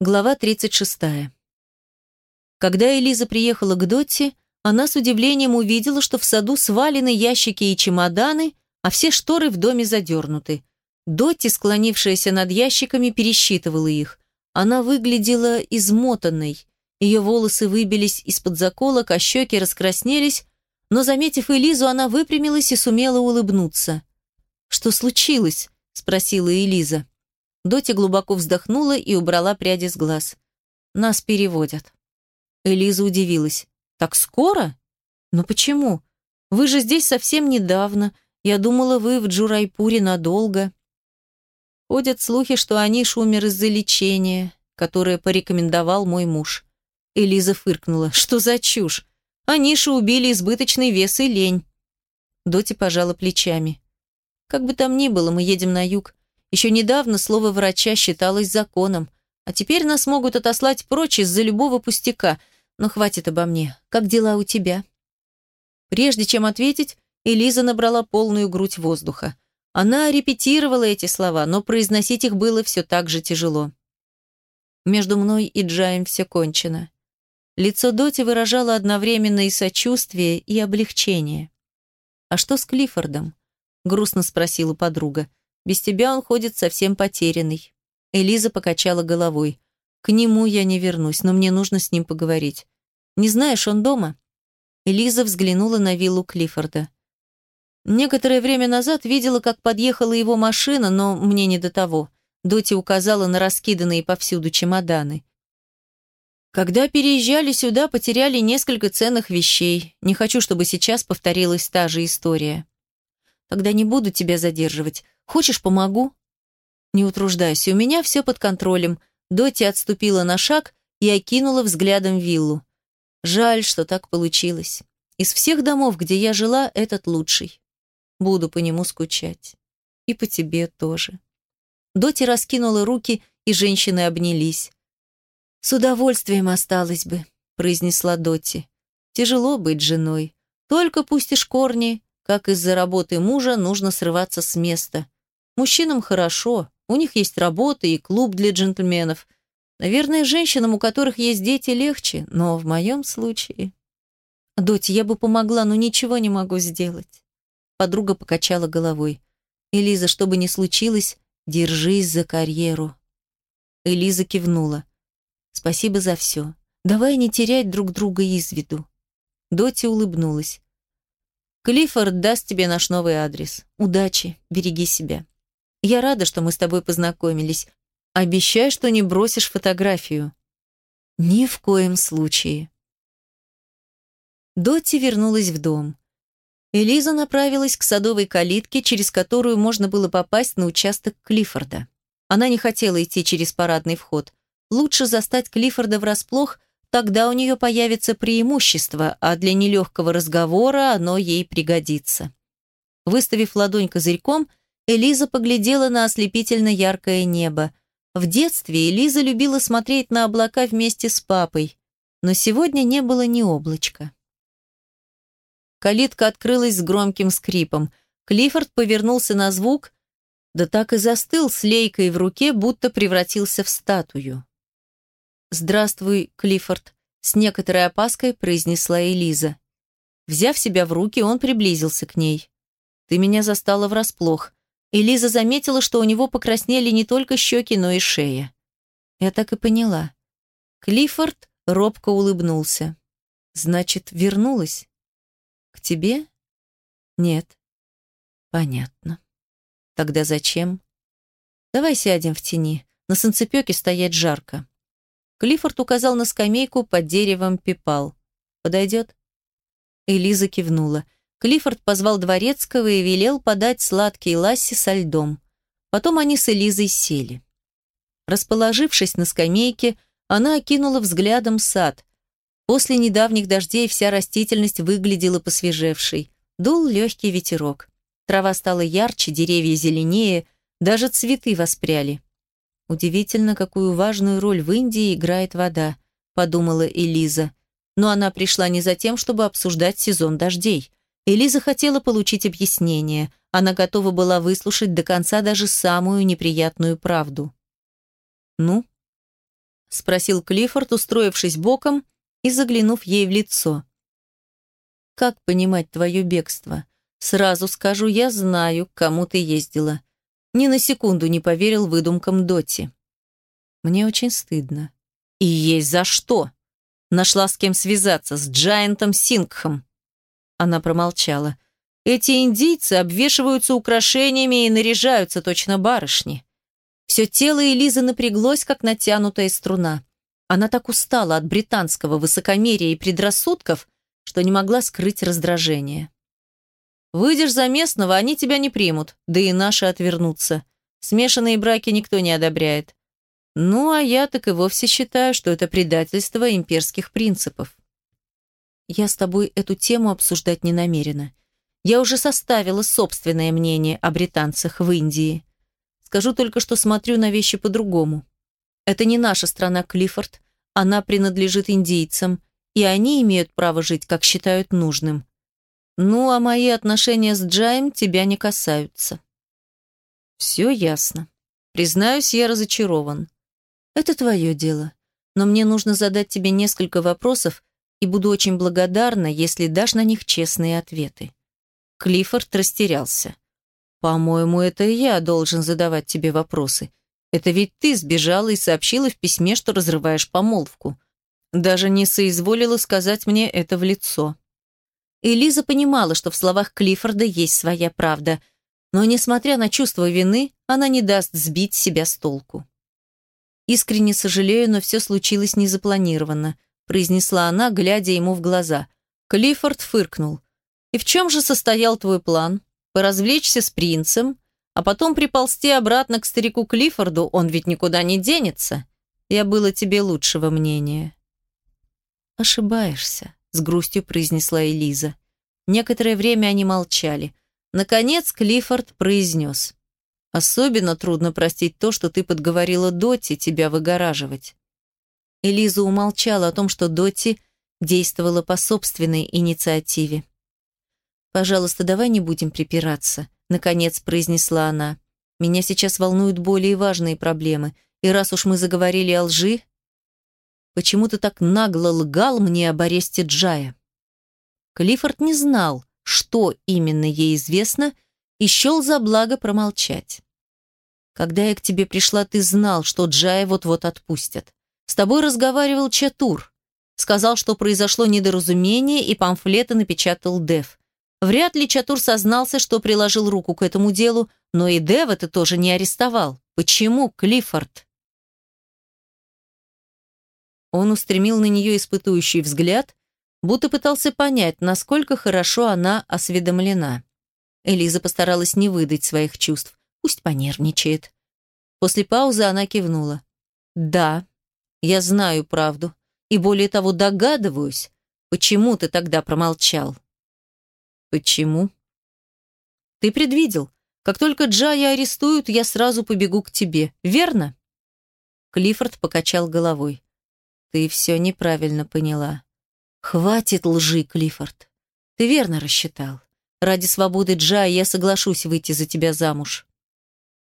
Глава 36. Когда Элиза приехала к Дотти, она с удивлением увидела, что в саду свалены ящики и чемоданы, а все шторы в доме задернуты. Дотти, склонившаяся над ящиками, пересчитывала их. Она выглядела измотанной. Ее волосы выбились из-под заколок, а щеки раскраснелись, но, заметив Элизу, она выпрямилась и сумела улыбнуться. «Что случилось?» – спросила Элиза. Доти глубоко вздохнула и убрала пряди с глаз. «Нас переводят». Элиза удивилась. «Так скоро? Но почему? Вы же здесь совсем недавно. Я думала, вы в Джурайпуре надолго». Ходят слухи, что Аниш умер из-за лечения, которое порекомендовал мой муж. Элиза фыркнула. «Что за чушь? Аниша убили избыточный вес и лень». Доти пожала плечами. «Как бы там ни было, мы едем на юг. Еще недавно слово врача считалось законом, а теперь нас могут отослать прочь из-за любого пустяка. Но хватит обо мне. Как дела у тебя?» Прежде чем ответить, Элиза набрала полную грудь воздуха. Она репетировала эти слова, но произносить их было все так же тяжело. Между мной и Джаем все кончено. Лицо Доти выражало одновременно и сочувствие, и облегчение. «А что с Клиффордом?» — грустно спросила подруга. Без тебя он ходит совсем потерянный». Элиза покачала головой. «К нему я не вернусь, но мне нужно с ним поговорить. Не знаешь, он дома?» Элиза взглянула на виллу Клиффорда. Некоторое время назад видела, как подъехала его машина, но мне не до того. Доти указала на раскиданные повсюду чемоданы. Когда переезжали сюда, потеряли несколько ценных вещей. Не хочу, чтобы сейчас повторилась та же история. Тогда не буду тебя задерживать. Хочешь, помогу?» «Не утруждайся, у меня все под контролем». Доти отступила на шаг и окинула взглядом виллу. «Жаль, что так получилось. Из всех домов, где я жила, этот лучший. Буду по нему скучать. И по тебе тоже». Доти раскинула руки, и женщины обнялись. «С удовольствием осталось бы», — произнесла Доти. «Тяжело быть женой. Только пустишь корни, как из-за работы мужа нужно срываться с места. Мужчинам хорошо, у них есть работа и клуб для джентльменов. Наверное, женщинам, у которых есть дети, легче, но в моем случае... Доти, я бы помогла, но ничего не могу сделать. Подруга покачала головой. Элиза, что бы ни случилось, держись за карьеру. Элиза кивнула. Спасибо за все. Давай не терять друг друга из виду. Доти улыбнулась. Клиффорд даст тебе наш новый адрес. Удачи, береги себя. Я рада, что мы с тобой познакомились. Обещай, что не бросишь фотографию. Ни в коем случае. Дотти вернулась в дом. Элиза направилась к садовой калитке, через которую можно было попасть на участок Клиффорда. Она не хотела идти через парадный вход. Лучше застать Клиффорда врасплох, тогда у нее появится преимущество, а для нелегкого разговора оно ей пригодится. Выставив ладонь козырьком, Элиза поглядела на ослепительно яркое небо. В детстве Элиза любила смотреть на облака вместе с папой, но сегодня не было ни облачка. Калитка открылась с громким скрипом. Клиффорд повернулся на звук, да так и застыл с лейкой в руке, будто превратился в статую. «Здравствуй, Клиффорд», — с некоторой опаской произнесла Элиза. Взяв себя в руки, он приблизился к ней. «Ты меня застала врасплох. И Лиза заметила, что у него покраснели не только щеки, но и шея. Я так и поняла. Клиффорд робко улыбнулся. «Значит, вернулась? К тебе?» «Нет». «Понятно. Тогда зачем?» «Давай сядем в тени. На санцепёке стоять жарко». Клиффорд указал на скамейку под деревом пипал. «Подойдет?» Элиза кивнула. Клиффорд позвал дворецкого и велел подать сладкий ласси со льдом. Потом они с Элизой сели. Расположившись на скамейке, она окинула взглядом сад. После недавних дождей вся растительность выглядела посвежевшей. Дул легкий ветерок. Трава стала ярче, деревья зеленее, даже цветы воспряли. Удивительно, какую важную роль в Индии играет вода, подумала Элиза. Но она пришла не за тем, чтобы обсуждать сезон дождей. Элиза хотела получить объяснение. Она готова была выслушать до конца даже самую неприятную правду. «Ну?» спросил Клиффорд, устроившись боком и заглянув ей в лицо. «Как понимать твое бегство? Сразу скажу, я знаю, к кому ты ездила. Ни на секунду не поверил выдумкам Доти. Мне очень стыдно. И есть за что. Нашла с кем связаться, с Джайантом Сингхом. Она промолчала. Эти индийцы обвешиваются украшениями и наряжаются точно барышни. Все тело Элизы напряглось, как натянутая струна. Она так устала от британского высокомерия и предрассудков, что не могла скрыть раздражение. «Выйдешь за местного, они тебя не примут, да и наши отвернутся. Смешанные браки никто не одобряет. Ну, а я так и вовсе считаю, что это предательство имперских принципов. Я с тобой эту тему обсуждать не намерена. Я уже составила собственное мнение о британцах в Индии. Скажу только, что смотрю на вещи по-другому. Это не наша страна, Клиффорд. Она принадлежит индейцам, и они имеют право жить, как считают нужным. Ну, а мои отношения с Джаем тебя не касаются. Все ясно. Признаюсь, я разочарован. Это твое дело. Но мне нужно задать тебе несколько вопросов, и буду очень благодарна, если дашь на них честные ответы. Клиффорд растерялся. «По-моему, это я должен задавать тебе вопросы. Это ведь ты сбежала и сообщила в письме, что разрываешь помолвку. Даже не соизволила сказать мне это в лицо». Элиза понимала, что в словах Клиффорда есть своя правда, но, несмотря на чувство вины, она не даст сбить себя с толку. «Искренне сожалею, но все случилось незапланированно», произнесла она, глядя ему в глаза. Клиффорд фыркнул. «И в чем же состоял твой план? Поразвлечься с принцем, а потом приползти обратно к старику Клиффорду, он ведь никуда не денется. Я было тебе лучшего мнения». «Ошибаешься», — с грустью произнесла Элиза. Некоторое время они молчали. Наконец Клиффорд произнес. Особенно трудно простить то, что ты подговорила Доти тебя выгораживать. Элиза умолчала о том, что Доти действовала по собственной инициативе. «Пожалуйста, давай не будем припираться», — наконец произнесла она. «Меня сейчас волнуют более важные проблемы, и раз уж мы заговорили о лжи, почему ты так нагло лгал мне об аресте Джая?» Клиффорд не знал, что именно ей известно, и счел за благо промолчать. Когда я к тебе пришла, ты знал, что Джая вот-вот отпустят. С тобой разговаривал Чатур. Сказал, что произошло недоразумение, и памфлеты напечатал Дев. Вряд ли Чатур сознался, что приложил руку к этому делу, но и Дева ты тоже не арестовал. Почему, Клиффорд? Он устремил на нее испытующий взгляд, будто пытался понять, насколько хорошо она осведомлена. Элиза постаралась не выдать своих чувств. Пусть понервничает. После паузы она кивнула. «Да, я знаю правду. И более того, догадываюсь, почему ты тогда промолчал». «Почему?» «Ты предвидел. Как только Джая арестуют, я сразу побегу к тебе. Верно?» Клиффорд покачал головой. «Ты все неправильно поняла. Хватит лжи, Клиффорд. Ты верно рассчитал. Ради свободы Джая я соглашусь выйти за тебя замуж.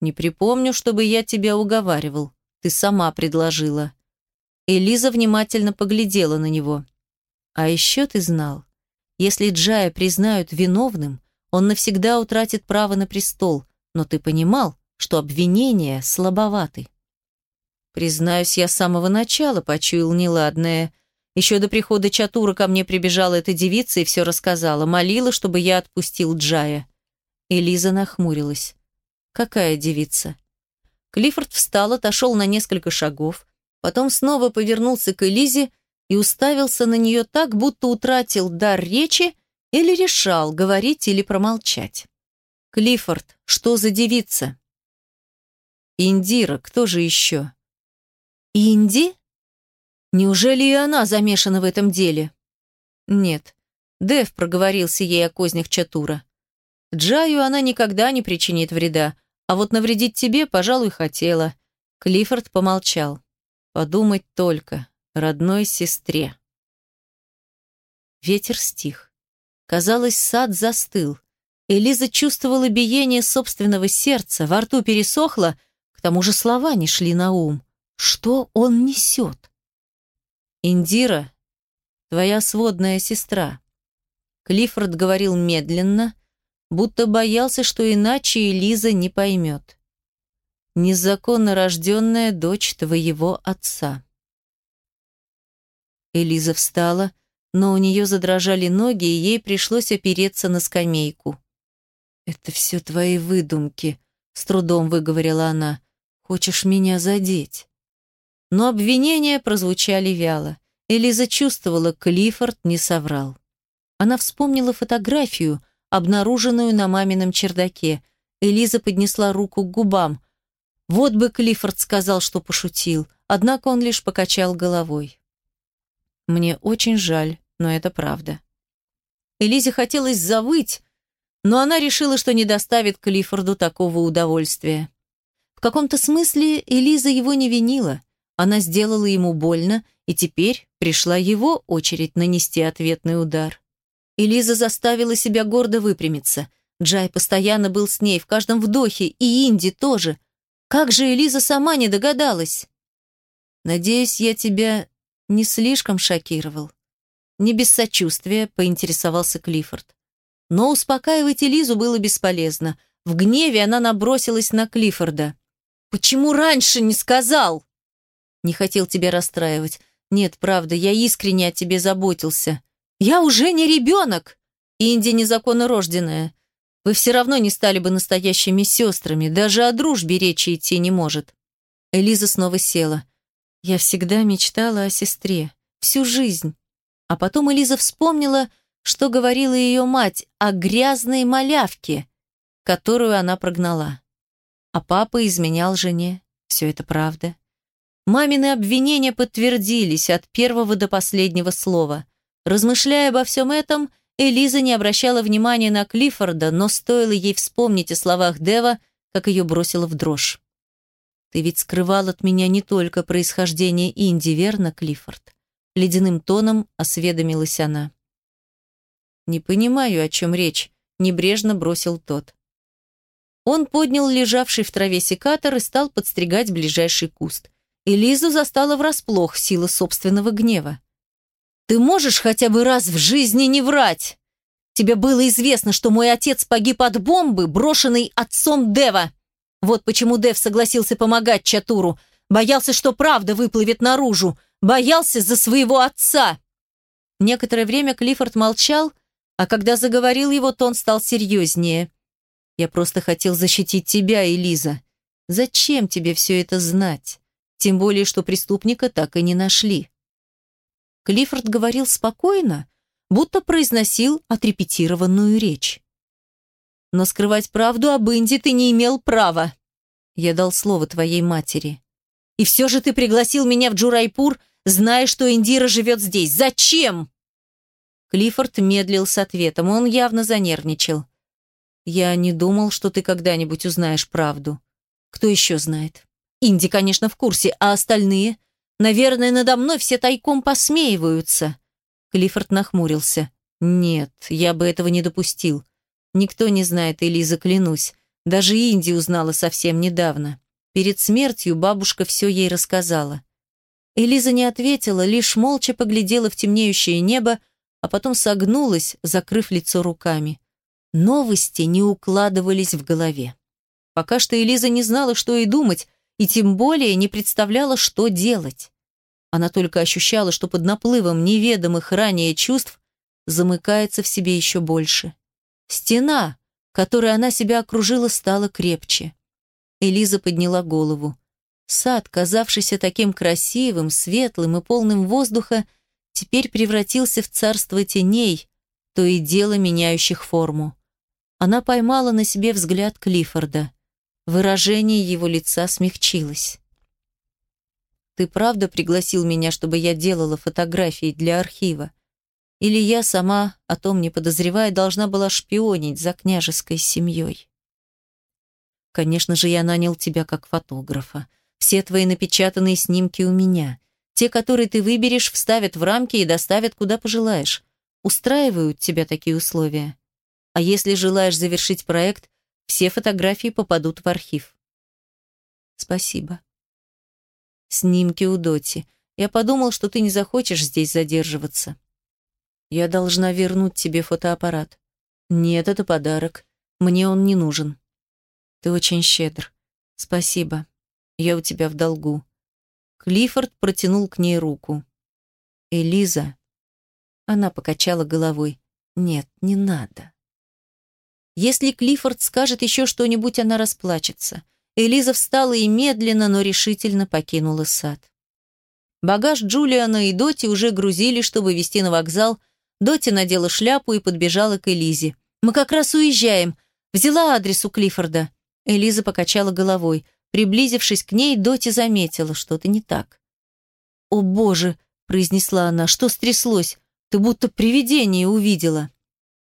Не припомню, чтобы я тебя уговаривал. Ты сама предложила. Элиза внимательно поглядела на него. А еще ты знал, если Джая признают виновным, он навсегда утратит право на престол, но ты понимал, что обвинения слабоваты. Признаюсь, я с самого начала почуял неладное. Еще до прихода Чатура ко мне прибежала эта девица и все рассказала, молила, чтобы я отпустил Джая. Элиза нахмурилась. Какая девица? Клиффорд встал, отошел на несколько шагов, потом снова повернулся к Элизе и уставился на нее так, будто утратил дар речи или решал, говорить или промолчать. «Клиффорд, что за девица?» «Индира, кто же еще?» «Инди? Неужели и она замешана в этом деле?» «Нет». Дэв проговорился ей о кознях Чатура. «Джаю она никогда не причинит вреда, а вот навредить тебе, пожалуй, хотела. Клиффорд помолчал. Подумать только. Родной сестре. Ветер стих. Казалось, сад застыл. Элиза чувствовала биение собственного сердца, во рту пересохло, к тому же слова не шли на ум. Что он несет? «Индира, твоя сводная сестра». Клиффорд говорил медленно, будто боялся, что иначе Элиза не поймет. «Незаконно рожденная дочь твоего отца». Элиза встала, но у нее задрожали ноги, и ей пришлось опереться на скамейку. «Это все твои выдумки», — с трудом выговорила она. «Хочешь меня задеть?» Но обвинения прозвучали вяло. Элиза чувствовала, Клиффорд не соврал. Она вспомнила фотографию, обнаруженную на мамином чердаке. Элиза поднесла руку к губам. Вот бы Клиффорд сказал, что пошутил, однако он лишь покачал головой. Мне очень жаль, но это правда. Элизе хотелось завыть, но она решила, что не доставит Клиффорду такого удовольствия. В каком-то смысле Элиза его не винила. Она сделала ему больно, и теперь пришла его очередь нанести ответный удар. Элиза заставила себя гордо выпрямиться. Джай постоянно был с ней в каждом вдохе, и Инди тоже. Как же Элиза сама не догадалась? «Надеюсь, я тебя не слишком шокировал. Не без сочувствия поинтересовался Клиффорд. Но успокаивать Элизу было бесполезно. В гневе она набросилась на Клиффорда. «Почему раньше не сказал?» «Не хотел тебя расстраивать. Нет, правда, я искренне о тебе заботился. Я уже не ребенок. Инди незаконно рожденная. Вы все равно не стали бы настоящими сестрами. Даже о дружбе речи идти не может». Элиза снова села. Я всегда мечтала о сестре. Всю жизнь. А потом Элиза вспомнила, что говорила ее мать о грязной малявке, которую она прогнала. А папа изменял жене. Все это правда. Мамины обвинения подтвердились от первого до последнего слова. Размышляя обо всем этом, Элиза не обращала внимания на Клиффорда, но стоило ей вспомнить о словах Дева, как ее бросило в дрожь. Ты ведь скрывал от меня не только происхождение Инди, верно, Клиффорд? Ледяным тоном осведомилась она. Не понимаю, о чем речь, небрежно бросил тот. Он поднял лежавший в траве секатор и стал подстригать ближайший куст. Элизу застала врасплох сила собственного гнева. «Ты можешь хотя бы раз в жизни не врать? Тебе было известно, что мой отец погиб от бомбы, брошенной отцом Дева!» Вот почему Дэв согласился помогать Чатуру. Боялся, что правда выплывет наружу. Боялся за своего отца. Некоторое время Клиффорд молчал, а когда заговорил его, тон стал серьезнее. «Я просто хотел защитить тебя, Элиза. Зачем тебе все это знать? Тем более, что преступника так и не нашли». Клиффорд говорил спокойно, будто произносил отрепетированную речь. Но скрывать правду об Инди ты не имел права. Я дал слово твоей матери. И все же ты пригласил меня в Джурайпур, зная, что Индира живет здесь. Зачем?» Клиффорд медлил с ответом, он явно занервничал. «Я не думал, что ты когда-нибудь узнаешь правду. Кто еще знает? Инди, конечно, в курсе, а остальные? Наверное, надо мной все тайком посмеиваются». Клиффорд нахмурился. «Нет, я бы этого не допустил. Никто не знает Элиза, клянусь. Даже Инди узнала совсем недавно. Перед смертью бабушка все ей рассказала. Элиза не ответила, лишь молча поглядела в темнеющее небо, а потом согнулась, закрыв лицо руками. Новости не укладывались в голове. Пока что Элиза не знала, что и думать, и тем более не представляла, что делать. Она только ощущала, что под наплывом неведомых ранее чувств замыкается в себе еще больше. Стена, которой она себя окружила, стала крепче. Элиза подняла голову. Сад, казавшийся таким красивым, светлым и полным воздуха, теперь превратился в царство теней, то и дело меняющих форму. Она поймала на себе взгляд Клиффорда. Выражение его лица смягчилось. «Ты правда пригласил меня, чтобы я делала фотографии для архива?» Или я сама, о том не подозревая, должна была шпионить за княжеской семьей. Конечно же, я нанял тебя как фотографа. Все твои напечатанные снимки у меня. Те, которые ты выберешь, вставят в рамки и доставят куда пожелаешь. Устраивают тебя такие условия. А если желаешь завершить проект, все фотографии попадут в архив. Спасибо. Снимки у Доти. Я подумал, что ты не захочешь здесь задерживаться. Я должна вернуть тебе фотоаппарат. Нет, это подарок. Мне он не нужен. Ты очень щедр. Спасибо. Я у тебя в долгу. Клиффорд протянул к ней руку. Элиза. Она покачала головой. Нет, не надо. Если Клиффорд скажет еще что-нибудь, она расплачется. Элиза встала и медленно, но решительно покинула сад. Багаж Джулиана и Доти уже грузили, чтобы везти на вокзал. Доти надела шляпу и подбежала к Элизе. «Мы как раз уезжаем. Взяла адрес у Клиффорда». Элиза покачала головой. Приблизившись к ней, Доти заметила, что-то не так. «О, Боже!» – произнесла она. «Что стряслось? Ты будто привидение увидела».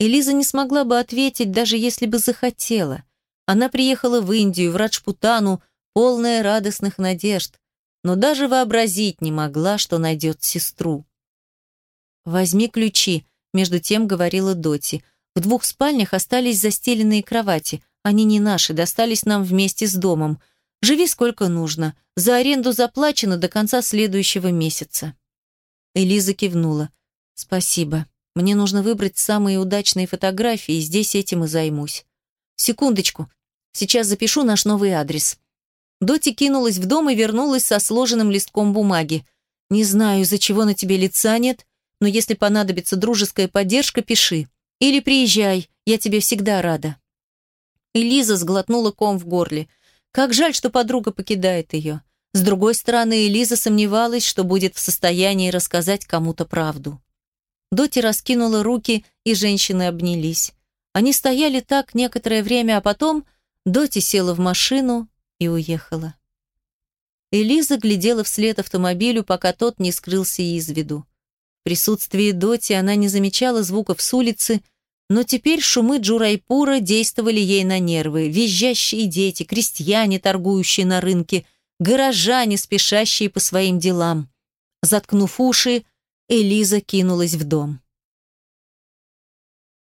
Элиза не смогла бы ответить, даже если бы захотела. Она приехала в Индию, в Раджпутану, полная радостных надежд, но даже вообразить не могла, что найдет сестру. «Возьми ключи», – между тем говорила Доти. «В двух спальнях остались застеленные кровати. Они не наши, достались нам вместе с домом. Живи сколько нужно. За аренду заплачено до конца следующего месяца». Элиза кивнула. «Спасибо. Мне нужно выбрать самые удачные фотографии, и здесь этим и займусь. Секундочку. Сейчас запишу наш новый адрес». Доти кинулась в дом и вернулась со сложенным листком бумаги. «Не знаю, из-за чего на тебе лица нет, но если понадобится дружеская поддержка, пиши. Или приезжай, я тебе всегда рада». Элиза сглотнула ком в горле. Как жаль, что подруга покидает ее. С другой стороны, Элиза сомневалась, что будет в состоянии рассказать кому-то правду. Доти раскинула руки, и женщины обнялись. Они стояли так некоторое время, а потом Доти села в машину и уехала. Элиза глядела вслед автомобилю, пока тот не скрылся из виду. В присутствии Доти она не замечала звуков с улицы, но теперь шумы Джурайпура действовали ей на нервы. Визжащие дети, крестьяне, торгующие на рынке, горожане, спешащие по своим делам. Заткнув уши, Элиза кинулась в дом.